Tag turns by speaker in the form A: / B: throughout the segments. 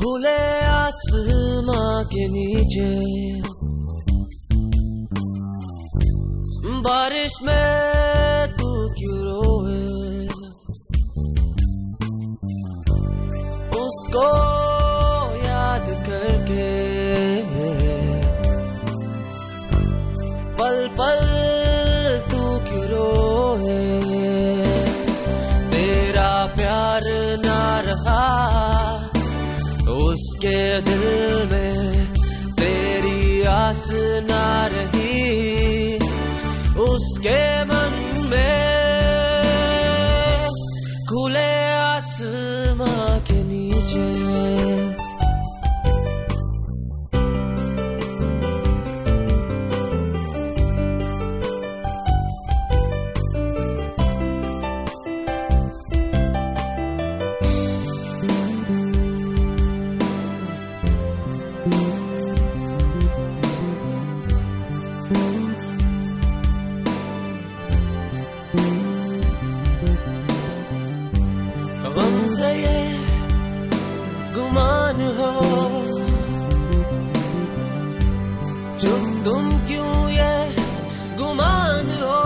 A: کھلے آسماں کے نیچے بارش میں تو کیوں روئے اس کو یاد کر کے پل پل کے دل میں تیری آس نہ رہی، اس کے من میں کھلے آسماں کے نیچے۔ سے یہ گمان ہو۔ جو تم کیوں یہ گمان ہو؟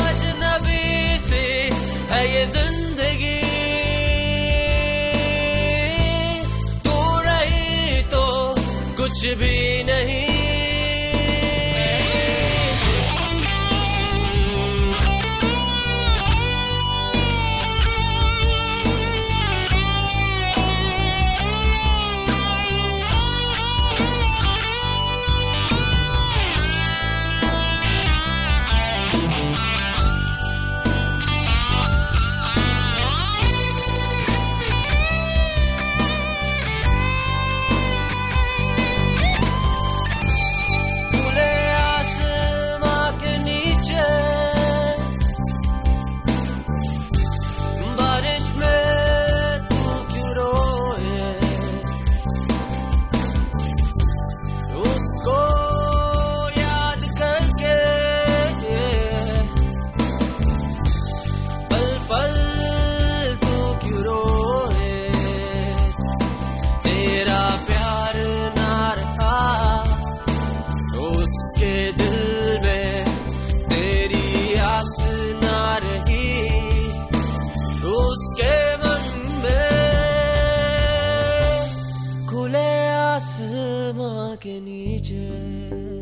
A: اجنبی سے ہے یہ زندگی۔ تو رہی تو کچھ بھی نہیں۔ کے نیچے